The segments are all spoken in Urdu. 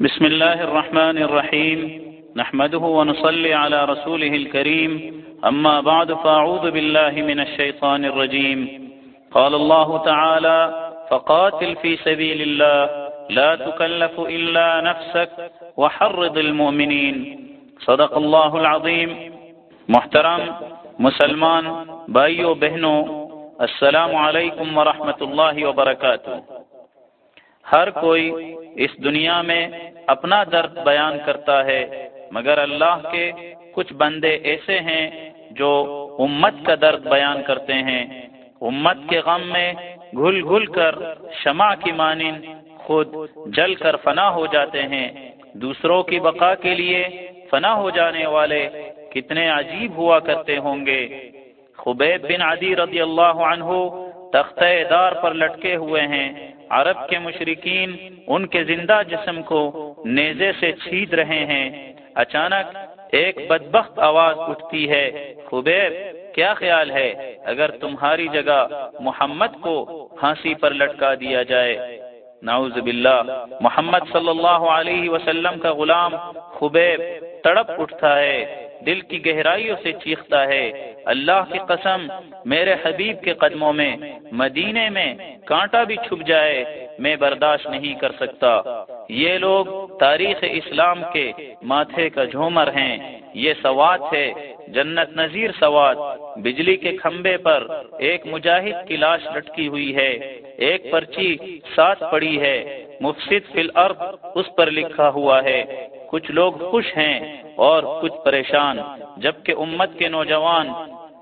بسم الله الرحمن الرحيم نحمده ونصلي على رسوله الكريم أما بعد فأعوذ بالله من الشيطان الرجيم قال الله تعالى فقاتل في سبيل الله لا تكلف إلا نفسك وحرض المؤمنين صدق الله العظيم محترم، مسلمان، بھائیو بہنوں السلام علیکم ورحمۃ اللہ وبرکاتہ۔ ہر کوئی اس دنیا میں اپنا درد بیان کرتا ہے، مگر اللہ کے کچھ بندے ایسے ہیں جو امت کا درد بیان کرتے ہیں۔ امت کے غم میں گھل گھل کر شمع کی مانند خود جل کر فنا ہو جاتے ہیں۔ دوسروں کی بقا کے لیے فنا ہو جانے والے کتنے عجیب ہوا کرتے ہوں گے۔ خبیب بن عدی رضی اللہ عنہ تختہ دار پر لٹکے ہوئے ہیں۔ عرب کے مشرقین ان کے زندہ جسم کو نیزے سے چھید رہے ہیں۔ اچانک ایک بدبخت آواز اٹھتی ہے، خبیب، کیا خیال ہے؟ اگر تمہاری جگہ محمد کو پھانسی پر لٹکا دیا جائے۔ نعوذ باللہ۔ محمد صلی اللہ علیہ وسلم کا غلام خبیب تڑپ اٹھتا ہے۔ دل کی گہرائیوں سے چیختا ہے۔ اللہ کی قسم، میرے حبیب کے قدموں میں، مدینے میں کانٹا بھی چھپ جائے، میں برداشت نہیں کر سکتا۔ یہ لوگ تاریخ اسلام کے ماتھے کا جھومر ہیں۔ یہ سوات ہے، جنت نذیر سوات بجلی کے کھمبے پر ایک مجاہد کی لاش لٹکی ہوئی ہے۔ ایک پرچی ساتھ پڑی ہے۔ مفسد فی الارض اس پر لکھا ہوا ہے۔ کچھ لوگ خوش ہیں اور کچھ پریشان، جبکہ امت کے نوجوان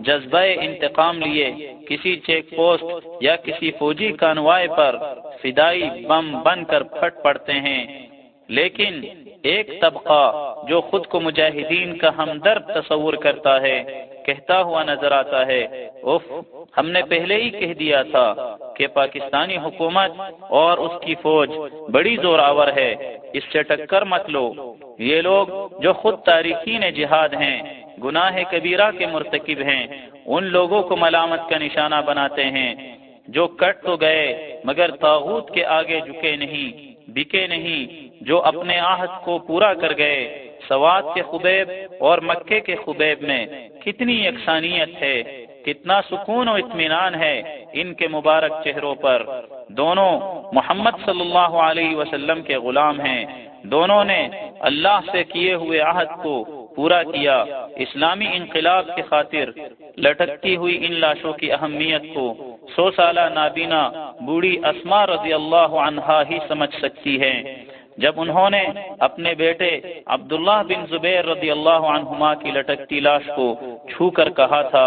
جذبہ انتقام لیے کسی چیک پوسٹ یا کسی فوجی کانوائے پر فدائی بم بن کر پھٹ پڑتے ہیں۔ لیکن ایک طبقہ جو خود کو مجاہدین کا ہمدرد تصور کرتا ہے، کہتا ہوا نظر آتا ہے اف ہم نے پہلے ہی کہہ دیا تھا۔ کہ پاکستانی حکومت اور اس کی فوج بڑی زور آور ہے۔ اس سے ٹکر مت لو۔ یہ لوگ جو خود تاریخین جہاد ہیں، گناہ کبیرہ کے مرتکب ہیں، ان لوگوں کو ملامت کا نشانہ بناتے ہیں۔ جو کٹ تو گئے، مگر تاغوت کے آگے جھکے نہیں، بکے نہیں۔ جو اپنے آہد کو پورا کر گئے، سواد کے خبیب اور مکے کے خبیب میں کتنی یکسانیت ہے، کتنا سکون و اطمینان ہے۔ ان کے مبارک چہروں پر دونوں محمد صلی اللہ علیہ وسلم کے غلام ہیں۔ دونوں نے اللہ سے کیے ہوئے عہد کو پورا کیا۔ اسلامی انقلاب کی خاطر لٹکتی ہوئی ان لاشوں کی اہمیت کو سو سالہ نابینا بوڑھی اسما رضی اللہ عنہا ہی سمجھ سکتی ہے جب انہوں نے اپنے بیٹے عبداللہ بن زبیر رضی اللہ عنہما کی لٹکتی لاش کو چھو کر کہا تھا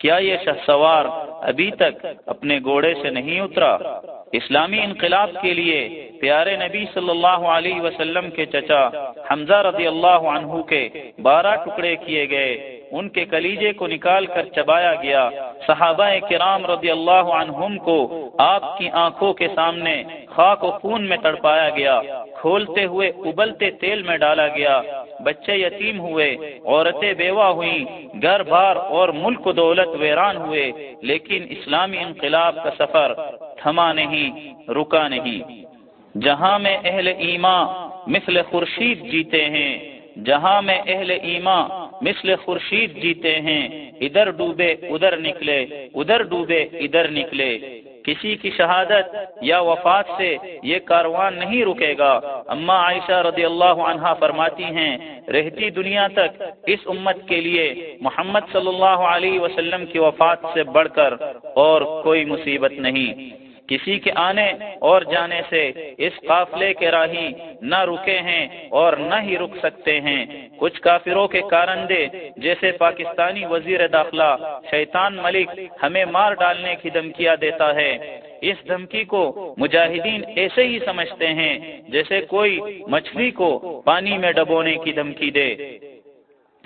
کیا یہ شہ سوار ابھی تک اپنے گوڑے سے نہیں اترا؟ اسلامی انقلاب کے لیے پیارے نبی صلی اللہ علیہ وسلم کے چچا حمزہ رضی اللہ عنہ کے بارہ ٹکڑے کیے گئے۔ ان کے کلیجے کو نکال کر چبایا گیا۔ صحابہ کرام رضی اللہ عنہم کو آپ کی آنکھوں کے سامنے خاک و خون میں تڑپایا گیا۔ کھولتے ہوئے ابلتے تیل میں ڈالا گیا۔ بچے یتیم ہوئے، عورتیں بیوہ ہوئیں، گھر بار اور ملک و دولت ویران ہوئے، لیکن اسلامی انقلاب کا سفر تھما نہیں، رکا نہیں۔ جہاں میں اہل ایمان مثل خورشید جیتے ہیں، جہاں میں اہل ایمان مثل خورشید جیتے ہیں، ادھر ڈوبے، ادھر نکلے، ادھر ڈوبے، ادھر نکلے۔ کسی کی شہادت یا وفات سے یہ کاروان نہیں رکے گا۔ اما عائشہ رضی اللہ عنہا فرماتی ہیں، رہتی دنیا تک اس امت کے لیے محمد صلی اللہ علیہ وسلم کی وفات سے بڑھ کر اور کوئی مصیبت نہیں۔ کسی کے آنے اور جانے سے اس قافلے کے راہی نہ رکے ہیں اور نہ ہی رک سکتے ہیں۔ کچھ کافروں کے کارندے جیسے پاکستانی وزیر داخلہ شیطان ملک ہمیں مار ڈالنے کی دھمکیاں دیتا ہے۔ اس دھمکی کو مجاہدین ایسے ہی سمجھتے ہیں جیسے کوئی مچھلی کو پانی میں ڈبونے کی دھمکی دے۔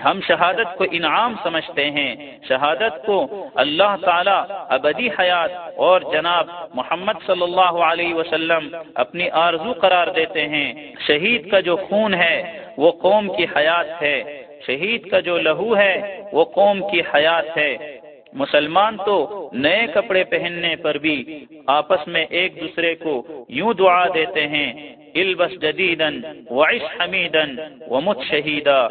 ہم شہادت کو انعام سمجھتے ہیں۔ شہادت کو اللہ تعالی ابدی حیات اور جناب محمد صلی اللہ علیہ وسلم اپنی آرزو قرار دیتے ہیں۔ شہید کا جو خون ہے وہ قوم کی حیات ہے۔ شہید کا جو لہو ہے، وہ قوم کی حیات ہے۔ مسلمان تو نئے کپڑے پہننے پر بھی آپس میں ایک دوسرے کو یوں دعا دیتے ہیں، البس جدیدن وعش حمیدن ومت شہیدا۔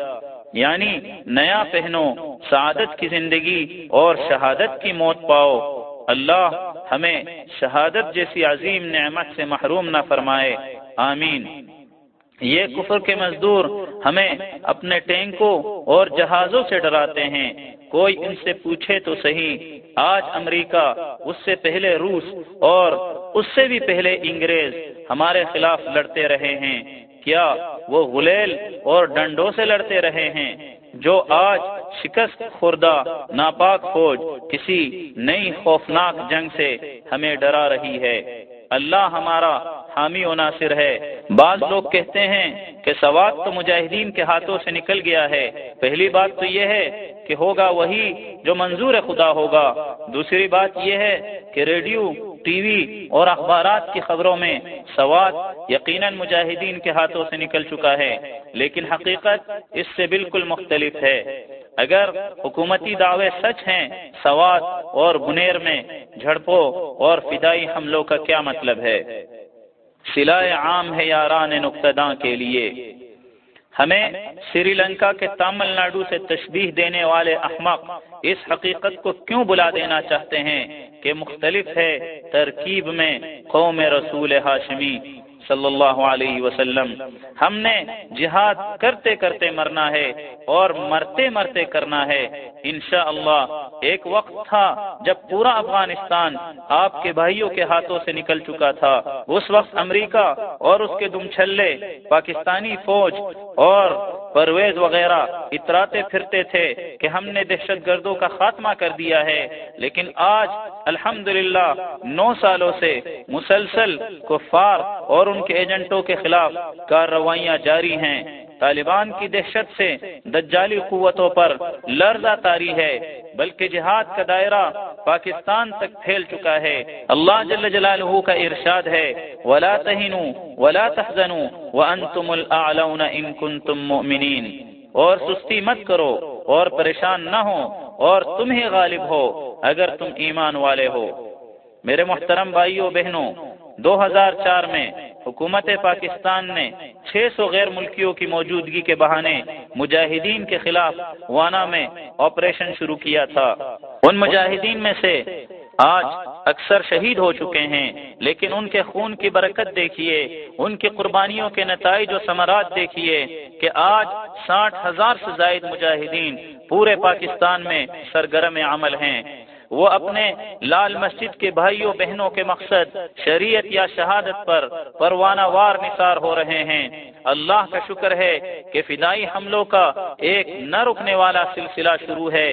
یعنی نیا پہنو، سعادت کی زندگی اور شہادت کی موت پاؤ۔ اللہ ہمیں شہادت جیسی عظیم نعمت سے محروم نہ فرمائے۔ آمین۔ یہ کفر کے مزدور ہمیں اپنے ٹینکوں اور جہازوں سے ڈراتے ہیں۔ کوئی ان سے پوچھے تو صحیح۔ آج امریکہ، اس سے پہلے روس اور اس سے بھی پہلے انگریز ہمارے خلاف لڑتے رہے ہیں۔ کیا وہ غلیل اور ڈنڈوں سے لڑتے رہے ہیں؟ جو آج شکست خوردہ، ناپاک فوج کسی نئی خوفناک جنگ سے ہمیں ڈرا رہی ہے۔ اللہ ہمارا حامی و ناصر ہے۔ بعض لوگ کہتے ہیں کہ سواد تو مجاہدین کے ہاتھوں سے نکل گیا ہے۔ پہلی بات تو یہ ہے کہ ہوگا وہی جو منظور خدا ہوگا۔ دوسری بات یہ ہے کہ ریڈیو، ٹی وی اور اخبارات کی خبروں میں سواد یقیناً مجاہدین کے ہاتھوں سے نکل چکا ہے۔ لیکن حقیقت اس سے بالکل مختلف ہے۔ اگر حکومتی دعوے سچ ہیں، سواد اور بنیر میں جھڑپوں اور فدائی حملوں کا کیا مطلب ہے؟ سلائے عام ہے یاران نقطہ کے لیے۔ ہمیں سری لنکا کے تامل ناڈو سے تشبیح دینے والے احمق اس حقیقت کو کیوں بلا دینا چاہتے ہیں کہ مختلف ہے ترکیب میں قوم رسول ہاشمی؟ صلی اللہ علیہ وسلم، ہم نے جہاد کرتے کرتے مرنا ہے اور مرتے مرتے کرنا ہے۔ انشاءاللہ اللہ ایک وقت تھا جب پورا افغانستان آپ کے بھائیوں کے ہاتھوں سے نکل چکا تھا۔ اس وقت امریکہ اور اس کے دم چھلے پاکستانی فوج اور پرویز وغیرہ اتراتے پھرتے تھے کہ ہم نے دہشت گردوں کا خاتمہ کر دیا ہے۔ لیکن آج الحمد نو سالوں سے مسلسل کفار اور ان کے ایجنٹوں کے خلاف کارروائیاں جاری ہیں۔ طالبان کی دہشت سے دجالی قوتوں پر لرزہ تاری ہے، بلکہ جہاد کا دائرہ پاکستان تک پھیل چکا ہے۔ اللہ جل جلالہ کا ارشاد ہے، ولا تہنوا ولا تحزنوا وانتم الاعلون ان کنتم مؤمنین۔ اور سستی مت کرو، اور پریشان نہ ہو، اور تم ہی غالب ہو، اگر تم ایمان والے ہو۔ میرے محترم بھائیوں بہنوں دو ہزار چار میں حکومت پاکستان نے چھ سو غیر ملکیوں کی موجودگی کے بہانے مجاہدین کے خلاف وانا میں آپریشن شروع کیا تھا۔ ان مجاہدین میں سے آج اکثر شہید ہو چکے ہیں، لیکن ان کے خون کی برکت دیکھیے، ان کی قربانیوں کے نتائج و ثمرات دیکھیے کہ آج ساٹھ ہزار سے زائد مجاہدین پورے پاکستان میں سرگرم عمل ہیں۔ وہ اپنے لال مسجد کے بھائیوں، بہنوں کے مقصد شریعت یا شہادت پر پروانہ وار نثار ہو رہے ہیں۔ اللہ کا شکر ہے کہ فدائی حملوں کا ایک نہ رکنے والا سلسلہ شروع ہے۔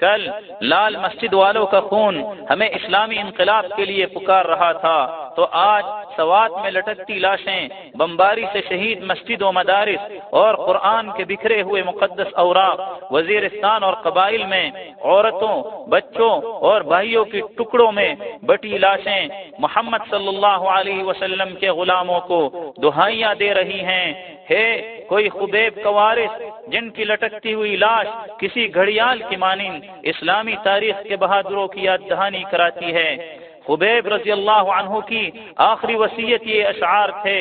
کل لال مسجد والوں کا خون ہمیں اسلامی انقلاب کے لیے پکار رہا تھا۔ تو آج سوات میں لٹکتی لاشیں، بمباری سے شہید مسجد و مدارس اور قرآن کے بکھرے ہوئے مقدس اوراق، وزیرستان اور قبائل میں عورتوں، بچوں اور بھائیوں کی ٹکڑوں میں بٹی لاشیں۔ محمد صلی اللہ علیہ وسلم کے غلاموں کو دہائیاں دے رہی ہیں۔ ہے کوئی خبیب کوارث جن کی لٹکتی ہوئی لاش کسی گھڑیال کی مانند اسلامی تاریخ کے بہادروں کی یاد دہانی کراتی ہے۔ خبیب رضی اللہ عنہ کی آخری وصیت یہ اشعار تھے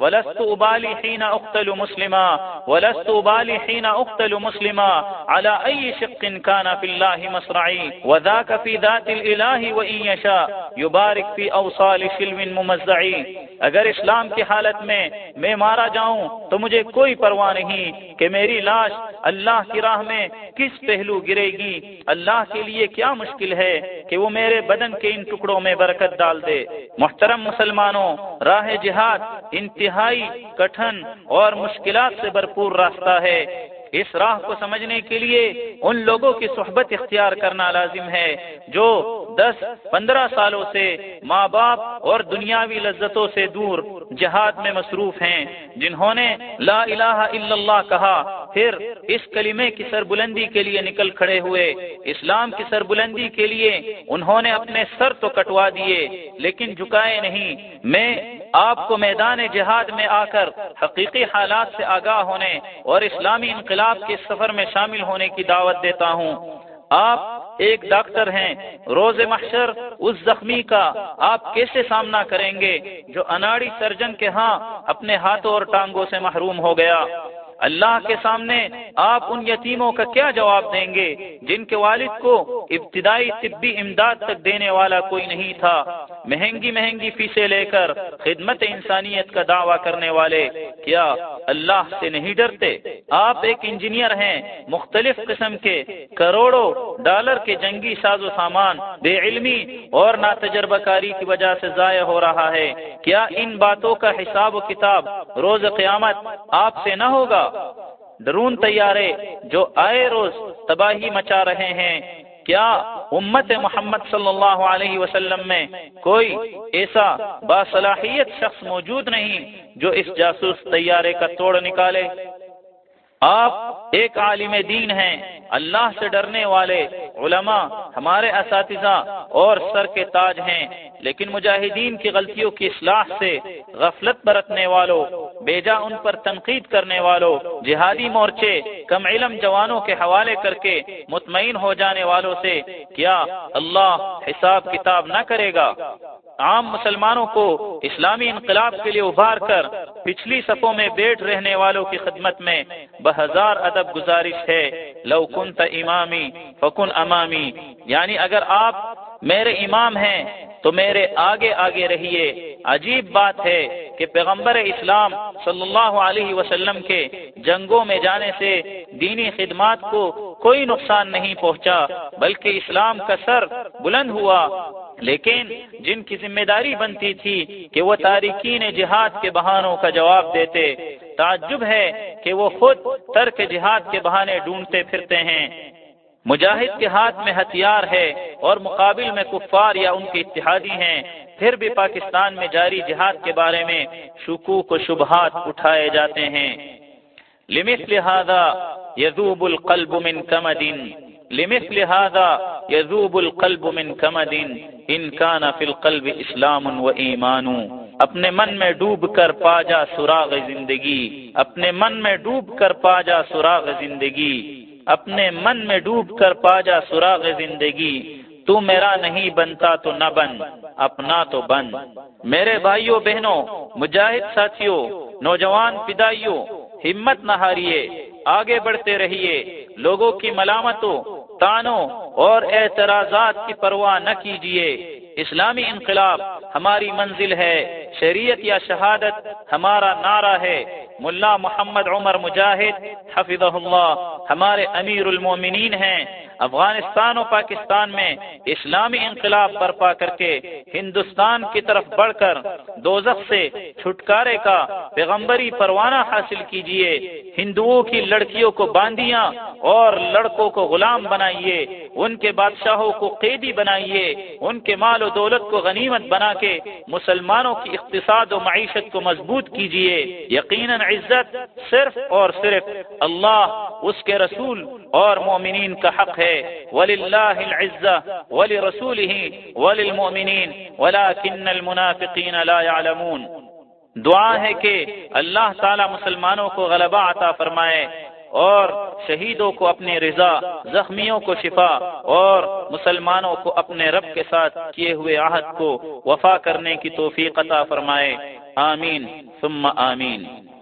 ولست أبالي حين أقتل مسلما ولست أبالي حين أقتل مسلما على أي شق كان في الله مصرعي وذاك في ذات الإله وإن يشاء يبارك في أوصال شلم ممزعي اگر اسلام کی حالت میں میں مارا جاؤں تو مجھے کوئی پرواہ نہیں کہ میری لاش اللہ کی راہ میں کس پہلو گرے گی۔ اللہ کے لیے کیا مشکل ہے کہ وہ میرے بدن کے ان ٹکڑوں میں برکت ڈال دے۔ محترم مسلمانوں، راہ جہاد انتہائی کٹھن اور مشکلات سے بھرپور راستہ ہے۔ اس راہ کو سمجھنے کے لیے ان لوگوں کی صحبت اختیار کرنا لازم ہے جو دس پندرہ سالوں سے ماں باپ اور دنیاوی لذتوں سے دور جہاد میں مصروف ہیں، جنہوں نے لا الہ الا اللہ کہا، پھر اس کلمے کی سربلندی کے لیے نکل کھڑے ہوئے۔ اسلام کی سربلندی کے لیے انہوں نے اپنے سر تو کٹوا دیے، لیکن جھکائے نہیں۔ میں آپ کو میدان جہاد میں آ کر حقیقی حالات سے آگاہ ہونے اور اسلامی انقلاب کے سفر میں شامل ہونے کی دعوت دیتا ہوں۔ آپ ایک ڈاکٹر ہیں، روز محشر اس زخمی کا آپ کیسے سامنا کریں گے جو اناڑی سرجن کے ہاں اپنے ہاتھوں اور ٹانگوں سے محروم ہو گیا؟ اللہ کے سامنے آپ ان یتیموں کا کیا جواب دیں گے؟ جن کے والد کو ابتدائی طبی امداد تک دینے والا کوئی نہیں تھا، مہنگی مہنگی فیسیں لے کر خدمت انسانیت کا دعویٰ کرنے والے۔ کیا اللہ سے نہیں ڈرتے؟ آپ ایک انجینئر ہیں، مختلف قسم کے کروڑوں ڈالر کے جنگی ساز و سامان، بے علمی اور نا تجربہ کاری کی وجہ سے ضائع ہو رہا ہے۔ کیا ان باتوں کا حساب و کتاب روز قیامت آپ سے نہ ہوگا؟ ڈرون طیارے جو آئے روز تباہی مچا رہے ہیں، کیا امت محمد صلی اللہ علیہ وسلم میں کوئی ایسا باصلاحیت شخص موجود نہیں جو اس جاسوس طیارے کا توڑ نکالے؟ آپ ایک عالم دین ہیں، اللہ سے ڈرنے والے علماء ہمارے اساتذہ اور سر کے تاج ہیں۔ لیکن مجاہدین کی غلطیوں کی اصلاح سے غفلت برتنے والوں، بیجا ان پر تنقید کرنے والوں، جہادی مورچے، کم علم جوانوں کے حوالے کر کے مطمئن ہو جانے والوں سے کیا اللہ حساب کتاب نہ کرے گا؟ عام مسلمانوں کو اسلامی انقلاب کے لیے ابھار کر پچھلی صفوں میں بیٹھ رہنے والوں کی خدمت میں بہزار ادب گزارش ہے۔ لو کنت امامی فکن امامی یعنی اگر آپ میرے امام ہیں تو میرے آگے آگے رہیے۔ عجیب بات ہے کہ پیغمبر اسلام صلی اللہ علیہ وسلم کے جنگوں میں جانے سے دینی خدمات کو کوئی نقصان نہیں پہنچا، بلکہ اسلام کا سر بلند ہوا۔ لیکن جن کی ذمہ داری بنتی تھی کہ وہ تارکین جہاد کے بہانوں کا جواب دیتے، تعجب ہے کہ وہ خود ترک جہاد کے بہانے ڈھونڈتے پھرتے ہیں۔ مجاہد کے ہاتھ میں ہتھیار ہے اور مقابل میں کفار یا ان کے اتحادی ہیں، پھر بھی پاکستان میں جاری جہاد کے بارے میں شکوک و شبہات اٹھائے جاتے ہیں۔ لمثل هذا يذوب القلب من كمد، لمثل هذا يذوب القلب من كمد ان كان في القلب اسلام و ایمان۔ اپنے من میں ڈوب کر پا جا سراغ زندگی، اپنے من میں ڈوب کر پا جا سراغ زندگی۔ اپنے من میں ڈوب کر پا جا سراغ زندگی، تو میرا نہیں بنتا تو نہ بن، اپنا تو بن۔ میرے بھائیوں بہنوں مجاہد ساتھیوں نوجوان پدائیوں ہمت نہ ہاریے، آگے بڑھتے رہیے۔ لوگوں کی ملامتوں، تانوں اور اعتراضات کی پرواہ نہ کیجیے۔ اسلامی انقلاب ہماری منزل ہے، شریعت یا شہادت ہمارا نعرہ ہے۔ ملا محمد عمر مجاہد حفظ اللہ ہمارے امیر المومنین ہیں۔ افغانستان و پاکستان میں اسلامی انقلاب برپا کر کے ہندوستان کی طرف بڑھ کر دوزخ سے چھٹکارے کا پیغمبری پروانہ حاصل کیجیے ہندوؤں کی لڑکیوں کو باندیاں اور لڑکوں کو غلام بنائیے، ان کے بادشاہوں کو قیدی بنائیے، ان کے مال و دولت کو غنیمت بنا کے مسلمانوں کی اقتصاد و معیشت کو مضبوط کیجیے یقیناً عزت صرف اور صرف اللہ، اس کے رسول اور مومنین کا حق ہے۔ وللہ العزہ ولرسولہ وللمؤمنین ولكن المنافقین لا يعلمون. دعا ہے کہ اللہ تعالی مسلمانوں کو غلبہ عطا فرمائے اور شہیدوں کو اپنی رضا، زخمیوں کو شفا اور مسلمانوں کو اپنے رب کے ساتھ کیے ہوئے عہد کو وفا کرنے کی توفیق عطا فرمائے. آمین. ثم آمین.